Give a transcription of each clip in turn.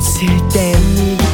웃을 때니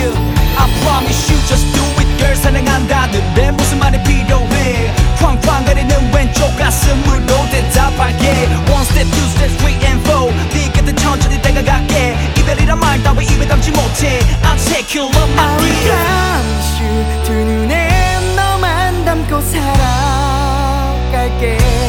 you I promise you just do it girl 사랑한다는데 무슨 말이 필요해 쾅쾅 거리는 왼쪽 가슴으로 대답할게 One step, two step, three and four 네 곁에 천천히 다가갈게 이별이란 말 따위 입에 담지 못해 I'll take you on my dear I promise you 두 눈에 너만 담고 살아갈게